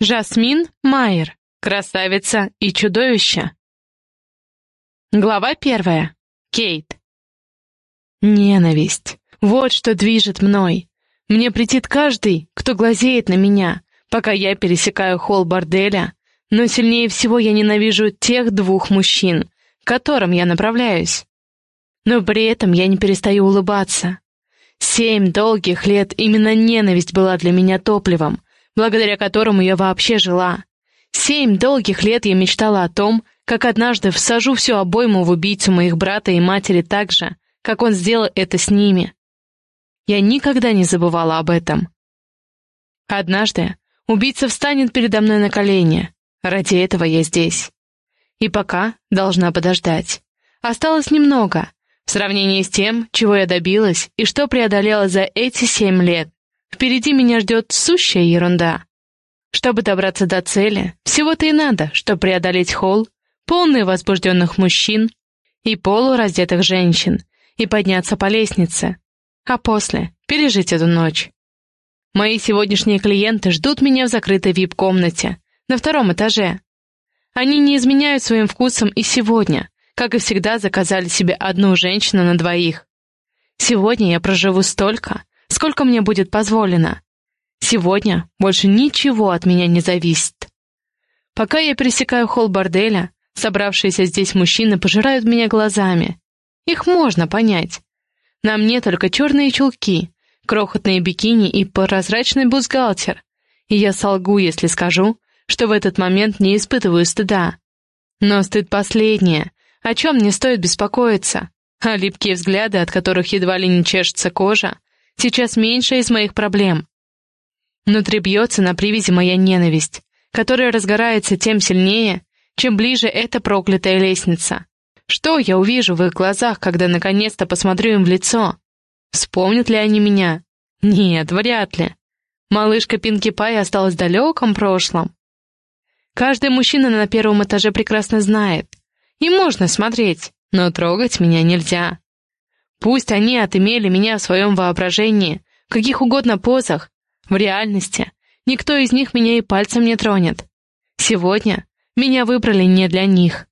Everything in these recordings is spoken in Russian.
Жасмин Майер. Красавица и чудовище. Глава первая. Кейт. Ненависть. Вот что движет мной. Мне претит каждый, кто глазеет на меня, пока я пересекаю холл борделя, но сильнее всего я ненавижу тех двух мужчин, к которым я направляюсь. Но при этом я не перестаю улыбаться. Семь долгих лет именно ненависть была для меня топливом, благодаря которому я вообще жила. Семь долгих лет я мечтала о том, как однажды всажу всю обойму в убийцу моих брата и матери так же, как он сделал это с ними. Я никогда не забывала об этом. Однажды убийца встанет передо мной на колени. Ради этого я здесь. И пока должна подождать. Осталось немного, в сравнении с тем, чего я добилась и что преодолела за эти семь лет. Впереди меня ждет сущая ерунда. Чтобы добраться до цели, всего-то и надо, чтобы преодолеть холл, полный возбужденных мужчин и полураздетых женщин, и подняться по лестнице, а после пережить эту ночь. Мои сегодняшние клиенты ждут меня в закрытой вип-комнате, на втором этаже. Они не изменяют своим вкусом и сегодня, как и всегда, заказали себе одну женщину на двоих. Сегодня я проживу столько, сколько мне будет позволено. Сегодня больше ничего от меня не зависит. Пока я пересекаю холл борделя, собравшиеся здесь мужчины пожирают меня глазами. Их можно понять. На мне только черные чулки, крохотные бикини и прозрачный бюстгальтер. И я солгу, если скажу, что в этот момент не испытываю стыда. Но стыд последнее, о чем не стоит беспокоиться. А липкие взгляды, от которых едва ли не чешется кожа, сейчас меньше из моих проблем. Внутри бьется на привязи моя ненависть, которая разгорается тем сильнее, чем ближе эта проклятая лестница. Что я увижу в их глазах, когда наконец-то посмотрю им в лицо? Вспомнят ли они меня? Нет, вряд ли. Малышка Пинки Пай осталась в далеком прошлом. Каждый мужчина на первом этаже прекрасно знает. И можно смотреть, но трогать меня нельзя. Пусть они отымели меня в своем воображении, в каких угодно позах, в реальности никто из них меня и пальцем не тронет. Сегодня меня выбрали не для них.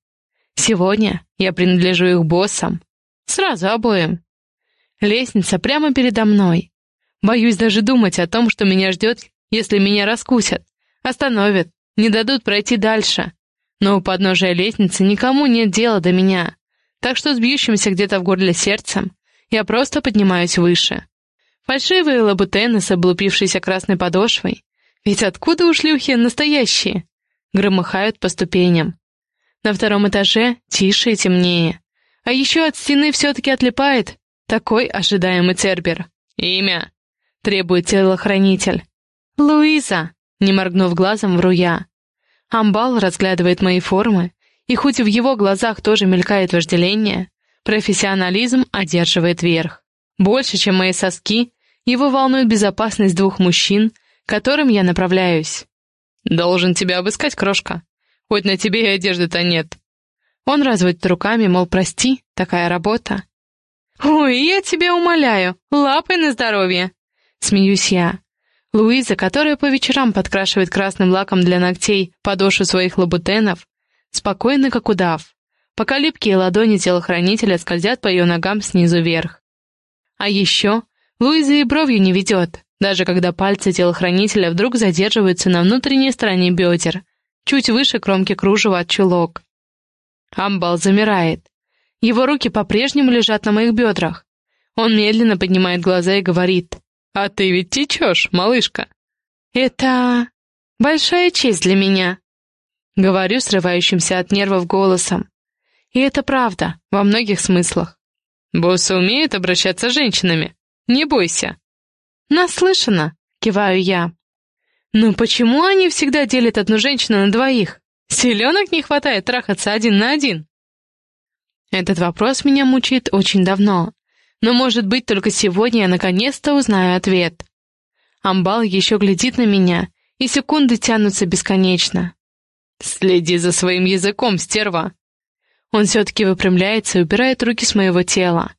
Сегодня я принадлежу их боссам. Сразу обоим. Лестница прямо передо мной. Боюсь даже думать о том, что меня ждет, если меня раскусят, остановят, не дадут пройти дальше. Но у подножия лестницы никому нет дела до меня, так что с бьющимся где-то в горле сердцем я просто поднимаюсь выше. Фальшивые лабутены с облупившейся красной подошвой. Ведь откуда у шлюхи настоящие? Громыхают по ступеням. На втором этаже тише и темнее. А еще от стены все-таки отлипает такой ожидаемый Цербер. «Имя!» — требует телохранитель. «Луиза!» — не моргнув глазом, вру я. Амбал разглядывает мои формы, и хоть в его глазах тоже мелькает вожделение, профессионализм одерживает верх. Больше, чем мои соски, его волнует безопасность двух мужчин, к которым я направляюсь. «Должен тебя обыскать, крошка. Хоть на тебе и одежды-то нет». Он разводит руками, мол, прости, такая работа. «Ой, я тебя умоляю, лапай на здоровье!» Смеюсь я. Луиза, которая по вечерам подкрашивает красным лаком для ногтей подошву своих лабутенов, спокойна, как удав, пока липкие ладони телохранителя скользят по ее ногам снизу вверх. А еще Луиза и бровью не ведет, даже когда пальцы телохранителя вдруг задерживаются на внутренней стороне бедер, чуть выше кромки кружева от чулок. Амбал замирает. Его руки по-прежнему лежат на моих бедрах. Он медленно поднимает глаза и говорит — «А ты ведь течешь, малышка!» «Это... большая честь для меня», — говорю срывающимся от нервов голосом. И это правда, во многих смыслах. «Боссы умеют обращаться с женщинами. Не бойся». «Наслышана», — киваю я. «Но почему они всегда делят одну женщину на двоих? Селенок не хватает трахаться один на один?» Этот вопрос меня мучает очень давно, но, может быть, только сегодня я наконец-то узнаю ответ. Амбал еще глядит на меня, и секунды тянутся бесконечно. «Следи за своим языком, стерва!» Он все-таки выпрямляется и убирает руки с моего тела.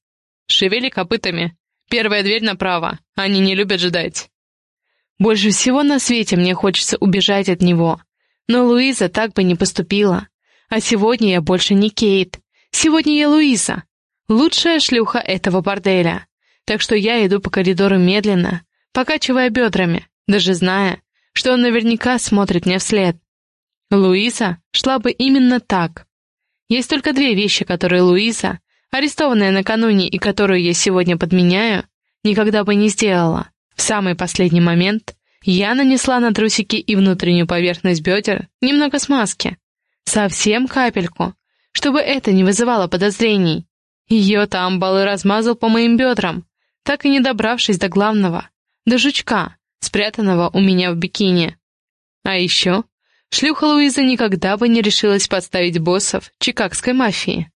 «Шевели копытами. Первая дверь направо. Они не любят ждать». Больше всего на свете мне хочется убежать от него. Но Луиза так бы не поступила. А сегодня я больше не Кейт. Сегодня я Луиза. Лучшая шлюха этого борделя. Так что я иду по коридору медленно, покачивая бедрами, даже зная, что он наверняка смотрит мне вслед. Луиза шла бы именно так. Есть только две вещи, которые Луиза, арестованная накануне и которую я сегодня подменяю, никогда бы не сделала. В самый последний момент я нанесла на трусики и внутреннюю поверхность бедер немного смазки. Совсем капельку, чтобы это не вызывало подозрений. Ее Тамбал и размазал по моим бедрам, так и не добравшись до главного, до жучка, спрятанного у меня в бикини. А еще шлюха Луиза никогда бы не решилась подставить боссов чикагской мафии.